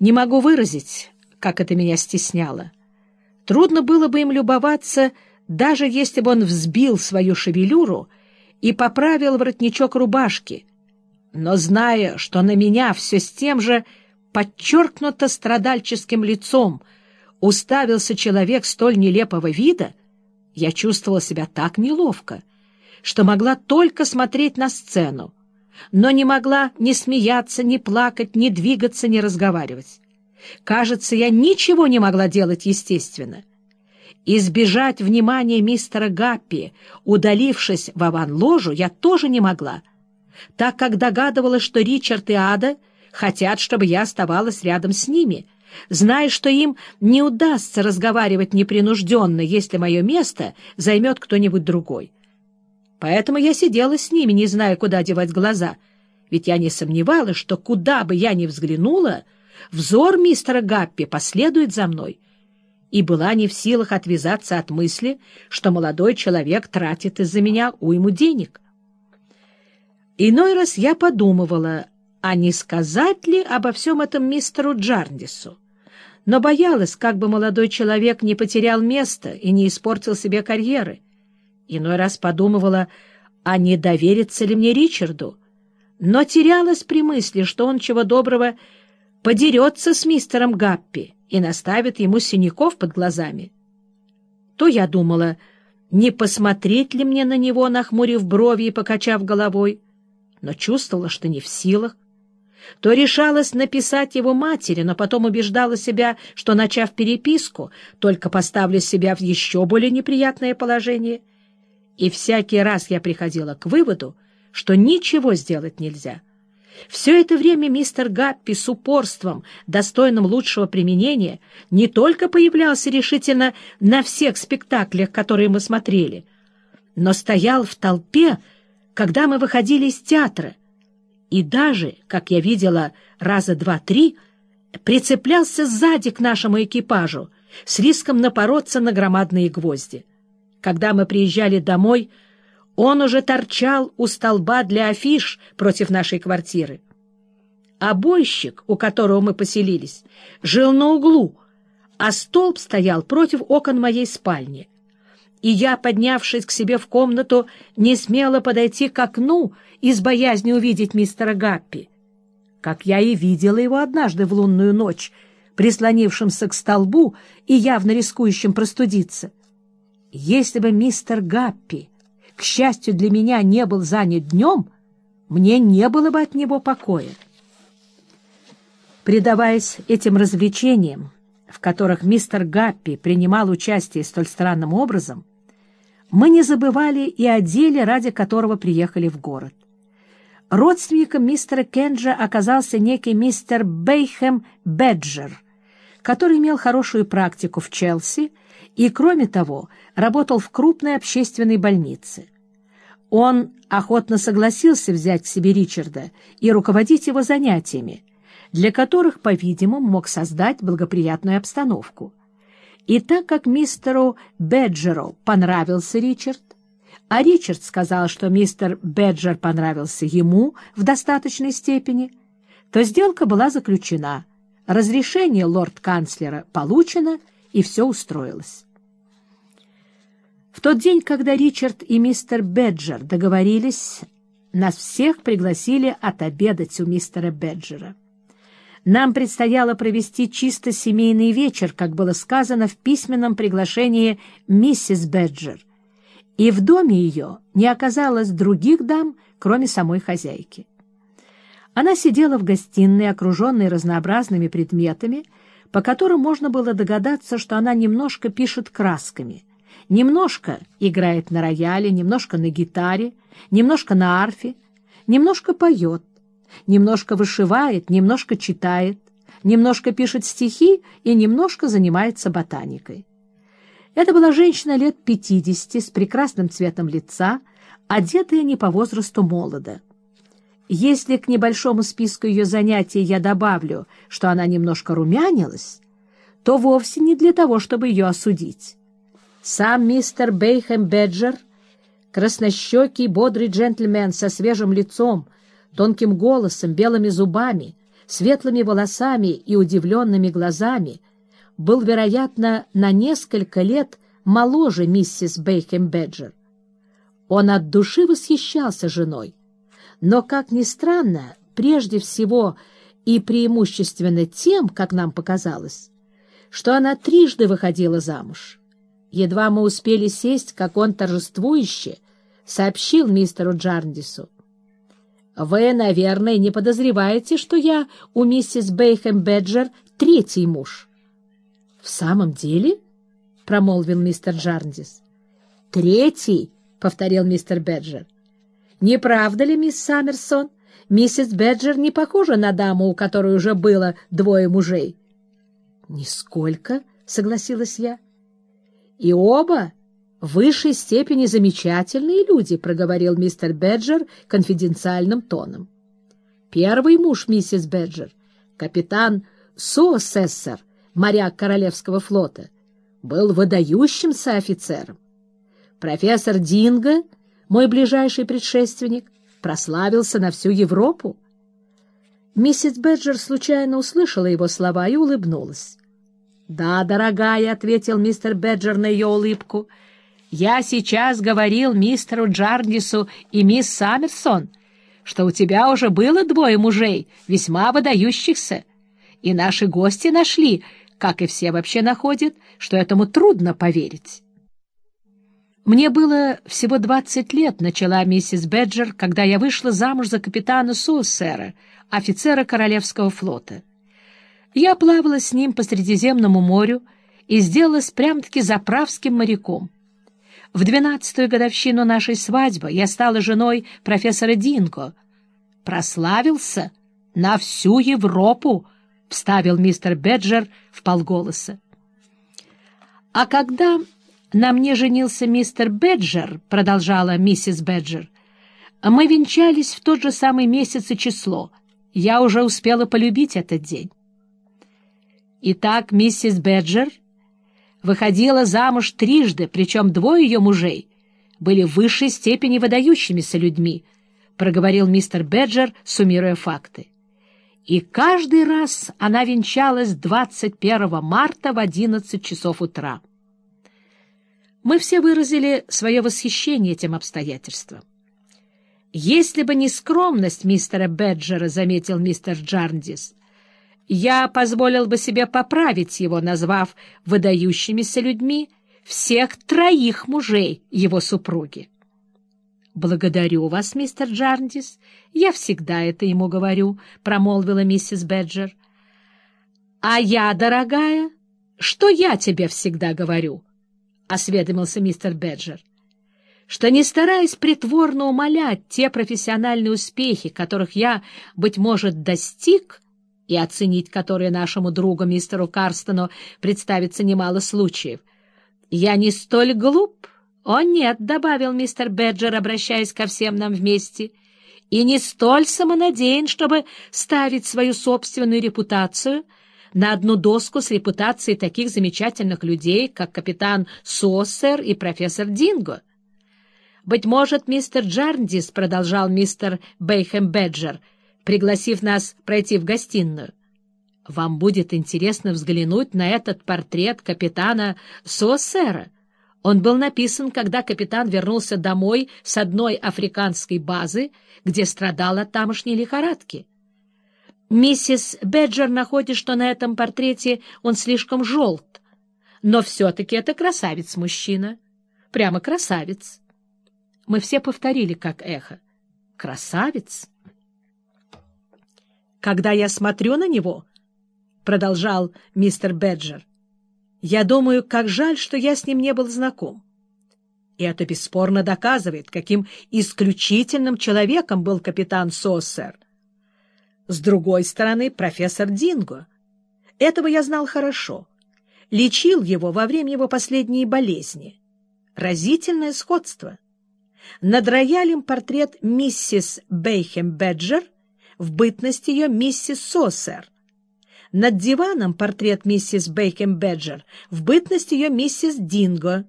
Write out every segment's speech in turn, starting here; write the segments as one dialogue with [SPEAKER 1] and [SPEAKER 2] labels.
[SPEAKER 1] Не могу выразить, как это меня стесняло. Трудно было бы им любоваться, даже если бы он взбил свою шевелюру и поправил воротничок рубашки. Но зная, что на меня все с тем же подчеркнуто страдальческим лицом уставился человек столь нелепого вида, я чувствовала себя так неловко, что могла только смотреть на сцену, но не могла ни смеяться, ни плакать, ни двигаться, ни разговаривать. Кажется, я ничего не могла делать естественно. Избежать внимания мистера Гаппи, удалившись в аван-ложу, я тоже не могла, так как догадывалась, что Ричард и Ада хотят, чтобы я оставалась рядом с ними, зная, что им не удастся разговаривать непринужденно, если мое место займет кто-нибудь другой. Поэтому я сидела с ними, не зная, куда девать глаза, ведь я не сомневалась, что куда бы я ни взглянула, взор мистера Гаппи последует за мной, и была не в силах отвязаться от мысли, что молодой человек тратит из-за меня уйму денег. Иной раз я подумывала, а не сказать ли обо всем этом мистеру Джарндису, но боялась, как бы молодой человек не потерял место и не испортил себе карьеры. Иной раз подумывала, а не довериться ли мне Ричарду, но терялась при мысли, что он чего доброго подерется с мистером Гаппи и наставит ему синяков под глазами. То я думала, не посмотреть ли мне на него, нахмурив брови и покачав головой, но чувствовала, что не в силах. То решалась написать его матери, но потом убеждала себя, что, начав переписку, только поставлю себя в еще более неприятное положение — и всякий раз я приходила к выводу, что ничего сделать нельзя. Все это время мистер Гаппи с упорством, достойным лучшего применения, не только появлялся решительно на всех спектаклях, которые мы смотрели, но стоял в толпе, когда мы выходили из театра, и даже, как я видела раза два-три, прицеплялся сзади к нашему экипажу с риском напороться на громадные гвозди. Когда мы приезжали домой, он уже торчал у столба для афиш против нашей квартиры. Обойщик, у которого мы поселились, жил на углу, а столб стоял против окон моей спальни. И я, поднявшись к себе в комнату, не смела подойти к окну из боязни увидеть мистера Гаппи. Как я и видела его однажды в лунную ночь, прислонившимся к столбу и явно рискующим простудиться — если бы мистер Гаппи, к счастью для меня, не был занят днем, мне не было бы от него покоя. Предаваясь этим развлечениям, в которых мистер Гаппи принимал участие столь странным образом, мы не забывали и о деле, ради которого приехали в город. Родственником мистера Кенджа оказался некий мистер Бейхэм Беджер, который имел хорошую практику в Челси и, кроме того, работал в крупной общественной больнице. Он охотно согласился взять к себе Ричарда и руководить его занятиями, для которых, по-видимому, мог создать благоприятную обстановку. И так как мистеру Беджеру понравился Ричард, а Ричард сказал, что мистер Беджер понравился ему в достаточной степени, то сделка была заключена, разрешение лорд-канцлера получено, и все устроилось. В тот день, когда Ричард и мистер Беджер договорились, нас всех пригласили отобедать у мистера Беджера. Нам предстояло провести чисто семейный вечер, как было сказано в письменном приглашении миссис Беджер, и в доме ее не оказалось других дам, кроме самой хозяйки. Она сидела в гостиной, окруженной разнообразными предметами, по которым можно было догадаться, что она немножко пишет красками — немножко играет на рояле, немножко на гитаре, немножко на арфе, немножко поет, немножко вышивает, немножко читает, немножко пишет стихи и немножко занимается ботаникой. Это была женщина лет пятидесяти с прекрасным цветом лица, одетая не по возрасту молода. Если к небольшому списку ее занятий я добавлю, что она немножко румянилась, то вовсе не для того, чтобы ее осудить. Сам мистер Бейхэм Беджер, краснощекий, бодрый джентльмен со свежим лицом, тонким голосом, белыми зубами, светлыми волосами и удивленными глазами, был, вероятно, на несколько лет моложе миссис Бейхем Беджер. Он от души восхищался женой, но, как ни странно, прежде всего и преимущественно тем, как нам показалось, что она трижды выходила замуж. Едва мы успели сесть, как он торжествующе сообщил мистеру Джарндису. «Вы, наверное, не подозреваете, что я у миссис Бейхэм Беджер третий муж?» «В самом деле?» — промолвил мистер Джарндис. «Третий?» — повторил мистер Беджер. «Не правда ли, мисс Саммерсон, миссис Беджер не похожа на даму, у которой уже было двое мужей?» «Нисколько», — согласилась я. «И оба в высшей степени замечательные люди», — проговорил мистер Беджер конфиденциальным тоном. «Первый муж миссис Беджер, капитан Суосессор, моряк Королевского флота, был выдающимся офицером. Профессор Динго, мой ближайший предшественник, прославился на всю Европу. Миссис Беджер случайно услышала его слова и улыбнулась. «Да, дорогая», — ответил мистер Беджер на ее улыбку, — «я сейчас говорил мистеру Джарнису и мисс Саммерсон, что у тебя уже было двое мужей, весьма выдающихся, и наши гости нашли, как и все вообще находят, что этому трудно поверить». Мне было всего двадцать лет, начала миссис Беджер, когда я вышла замуж за капитана Суэссера, офицера Королевского флота. Я плавала с ним по Средиземному морю и сделалась прям-таки заправским моряком. В двенадцатую годовщину нашей свадьбы я стала женой профессора Динго. Прославился на всю Европу, — вставил мистер Беджер в полголоса. А когда «На мне женился мистер Беджер», — продолжала миссис Беджер. «Мы венчались в тот же самый месяц и число. Я уже успела полюбить этот день». Итак, миссис Беджер выходила замуж трижды, причем двое ее мужей были в высшей степени выдающимися людьми, — проговорил мистер Беджер, суммируя факты. И каждый раз она венчалась 21 марта в 11 часов утра. Мы все выразили свое восхищение этим обстоятельством. «Если бы не скромность мистера Беджера, — заметил мистер Джарндис, — я позволил бы себе поправить его, назвав выдающимися людьми всех троих мужей его супруги. «Благодарю вас, мистер Джарндис. Я всегда это ему говорю», — промолвила миссис Беджер. «А я, дорогая, что я тебе всегда говорю?» — осведомился мистер Беджер, что, не стараясь притворно умолять те профессиональные успехи, которых я, быть может, достиг, и оценить которые нашему другу мистеру Карстону представится немало случаев, я не столь глуп, о нет, — добавил мистер Беджер, обращаясь ко всем нам вместе, — и не столь самонадеян, чтобы ставить свою собственную репутацию — на одну доску с репутацией таких замечательных людей, как капитан Соссер и профессор Динго. «Быть может, мистер Джарндис, — продолжал мистер Бейхэм Беджер, пригласив нас пройти в гостиную, — вам будет интересно взглянуть на этот портрет капитана Соссера. Он был написан, когда капитан вернулся домой с одной африканской базы, где страдал от тамошней лихорадки. Миссис Беджер находит, что на этом портрете он слишком желт, но все-таки это красавец-мужчина. Прямо красавец. Мы все повторили, как эхо. Красавец. Когда я смотрю на него, — продолжал мистер Беджер, — я думаю, как жаль, что я с ним не был знаком. И это бесспорно доказывает, каким исключительным человеком был капитан Соссер. С другой стороны, профессор Динго. Этого я знал хорошо. Лечил его во время его последней болезни. Разительное сходство. Над роялем портрет миссис Бейхем Беджер, в бытность ее миссис Сосер. Над диваном портрет миссис Бейхем Беджер, в бытность ее миссис Динго.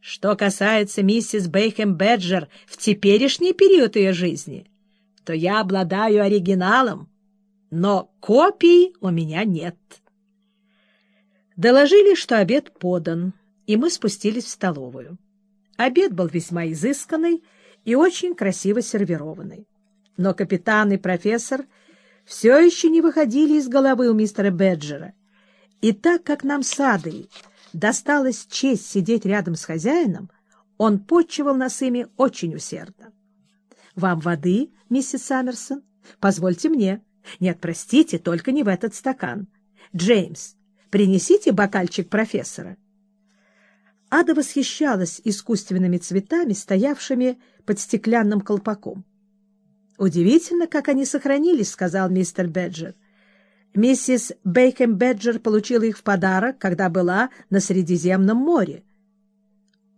[SPEAKER 1] Что касается миссис Бейхем Беджер в теперешний период ее жизни — то я обладаю оригиналом. но копий у меня нет. Доложили, что обед подан, и мы спустились в столовую. Обед был весьма изысканный и очень красиво сервированный. Но капитан и профессор все еще не выходили из головы у мистера Беджера. И так как нам с Адой досталась честь сидеть рядом с хозяином, он почивал нас ими очень усердно. — Вам воды, миссис Саммерсон? Позвольте мне. Нет, простите, только не в этот стакан. Джеймс, принесите бокальчик профессора. Ада восхищалась искусственными цветами, стоявшими под стеклянным колпаком. «Удивительно, как они сохранились», — сказал мистер Беджер. «Миссис Бейкем Беджер получила их в подарок, когда была на Средиземном море».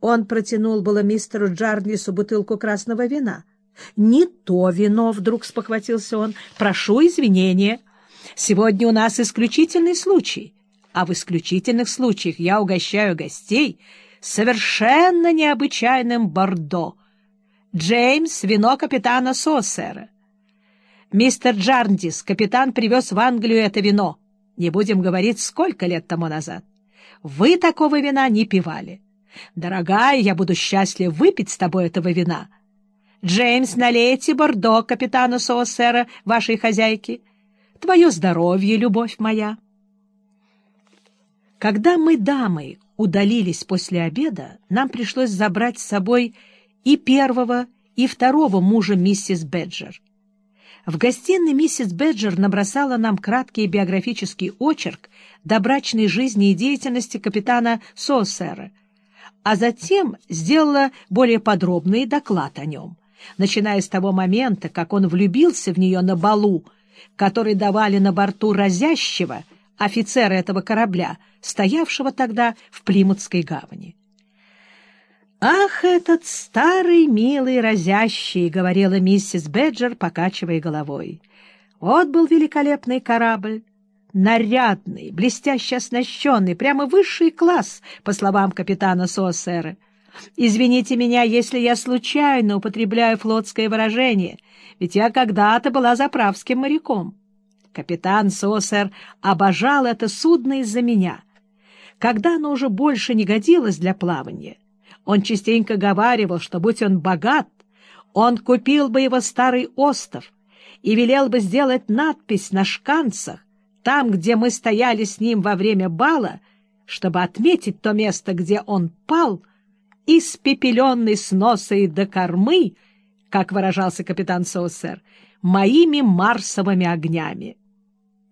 [SPEAKER 1] Он протянул было мистеру Джарнису бутылку красного вина — «Не то вино!» — вдруг спохватился он. «Прошу извинения. Сегодня у нас исключительный случай, а в исключительных случаях я угощаю гостей совершенно необычайным бордо. Джеймс — вино капитана Сосера. Мистер Джарндис, капитан привез в Англию это вино. Не будем говорить, сколько лет тому назад. Вы такого вина не пивали. Дорогая, я буду счастлив выпить с тобой этого вина». Джеймс, налейте бордо капитану Соосера, вашей хозяйки. Твое здоровье, любовь моя. Когда мы, дамы, удалились после обеда, нам пришлось забрать с собой и первого, и второго мужа миссис Беджер. В гостиной миссис Беджер набросала нам краткий биографический очерк добрачной жизни и деятельности капитана Соосера, а затем сделала более подробный доклад о нем — начиная с того момента, как он влюбился в нее на балу, который давали на борту разящего офицера этого корабля, стоявшего тогда в Плимутской гавани. «Ах, этот старый, милый, разящий!» — говорила миссис Беджер, покачивая головой. «Вот был великолепный корабль, нарядный, блестяще оснащенный, прямо высший класс, по словам капитана Суосера. Извините меня, если я случайно употребляю флотское выражение, ведь я когда-то была заправским моряком. Капитан Сосер обожал это судно из-за меня. Когда оно уже больше не годилось для плавания, он частенько говаривал, что, будь он богат, он купил бы его старый остров и велел бы сделать надпись на шканцах, там, где мы стояли с ним во время бала, чтобы отметить то место, где он пал — испепеленный с носа и до кормы, как выражался капитан Соусер, моими марсовыми огнями.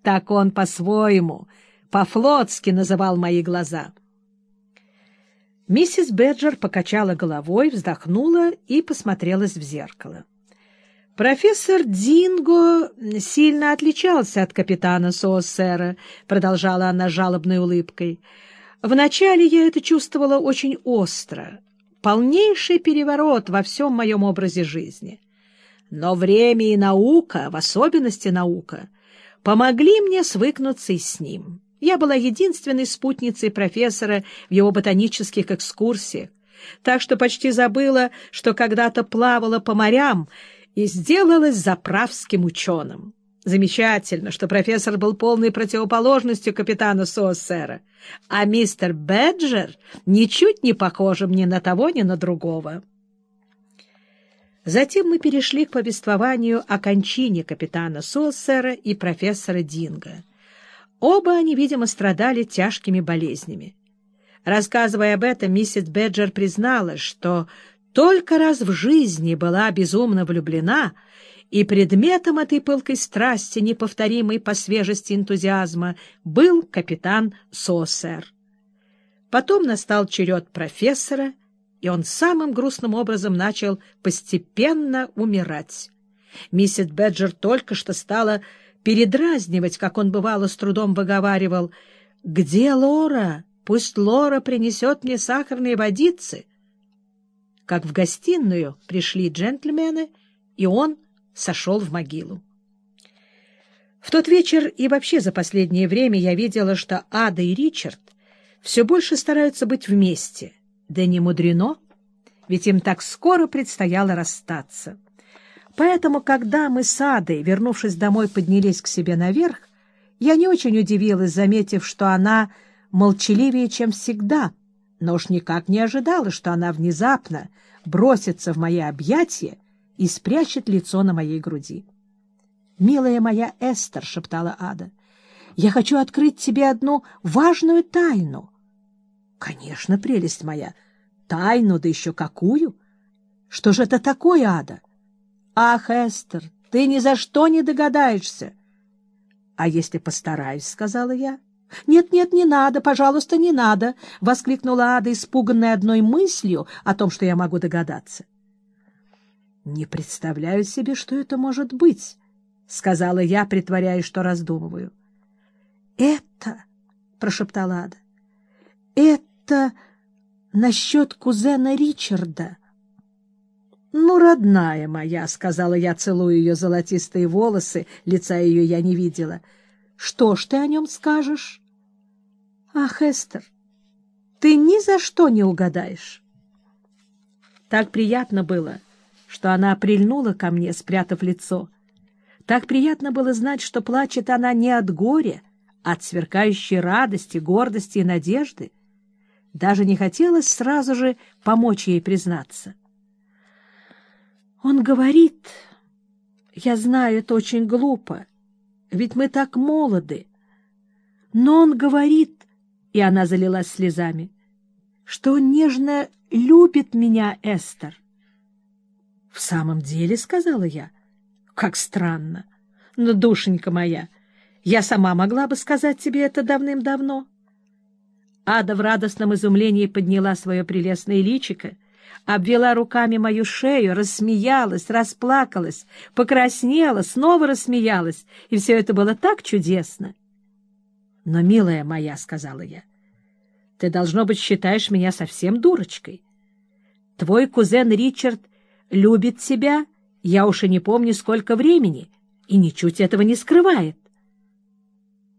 [SPEAKER 1] Так он по-своему, по-флотски называл мои глаза. Миссис Беджер покачала головой, вздохнула и посмотрелась в зеркало. «Профессор Динго сильно отличался от капитана Соосера», — продолжала она жалобной улыбкой. Вначале я это чувствовала очень остро, полнейший переворот во всем моем образе жизни. Но время и наука, в особенности наука, помогли мне свыкнуться и с ним. Я была единственной спутницей профессора в его ботанических экскурсиях, так что почти забыла, что когда-то плавала по морям и сделалась заправским ученым. Замечательно, что профессор был полной противоположностью капитана Суоссера, а мистер Беджер ничуть не похожим ни на того, ни на другого. Затем мы перешли к повествованию о кончине капитана Суоссера и профессора Динга. Оба они, видимо, страдали тяжкими болезнями. Рассказывая об этом, миссис Беджер признала, что только раз в жизни была безумно влюблена — и предметом этой пылкой страсти, неповторимой по свежести энтузиазма, был капитан Сосер. Потом настал черед профессора, и он самым грустным образом начал постепенно умирать. Миссис Беджер только что стала передразнивать, как он бывало с трудом выговаривал, «Где Лора? Пусть Лора принесет мне сахарные водицы». Как в гостиную пришли джентльмены, и он сошел в могилу. В тот вечер и вообще за последнее время я видела, что Ада и Ричард все больше стараются быть вместе. Да не мудрено, ведь им так скоро предстояло расстаться. Поэтому, когда мы с Адой, вернувшись домой, поднялись к себе наверх, я не очень удивилась, заметив, что она молчаливее, чем всегда, но уж никак не ожидала, что она внезапно бросится в мои объятия и спрячет лицо на моей груди. «Милая моя Эстер», — шептала Ада, — «я хочу открыть тебе одну важную тайну». «Конечно, прелесть моя, тайну, да еще какую! Что же это такое, Ада?» «Ах, Эстер, ты ни за что не догадаешься!» «А если постараюсь?» — сказала я. «Нет-нет, не надо, пожалуйста, не надо!» — воскликнула Ада, испуганная одной мыслью о том, что я могу догадаться. «Не представляю себе, что это может быть», — сказала я, притворяясь, что раздумываю. «Это...» — прошептала Ада. «Это насчет кузена Ричарда». «Ну, родная моя», — сказала я, целуя ее золотистые волосы, лица ее я не видела. «Что ж ты о нем скажешь?» «Ах, Эстер, ты ни за что не угадаешь». Так приятно было, что она прильнула ко мне, спрятав лицо. Так приятно было знать, что плачет она не от горя, а от сверкающей радости, гордости и надежды. Даже не хотелось сразу же помочь ей признаться. Он говорит, я знаю, это очень глупо, ведь мы так молоды, но он говорит, и она залилась слезами, что он нежно любит меня, Эстер. — В самом деле, — сказала я, — как странно. Но, душенька моя, я сама могла бы сказать тебе это давным-давно. Ада в радостном изумлении подняла свое прелестное личико обвела руками мою шею, рассмеялась, расплакалась, покраснела, снова рассмеялась, и все это было так чудесно. — Но, милая моя, — сказала я, — ты, должно быть, считаешь меня совсем дурочкой. Твой кузен Ричард любит тебя, я уж и не помню, сколько времени, и ничуть этого не скрывает.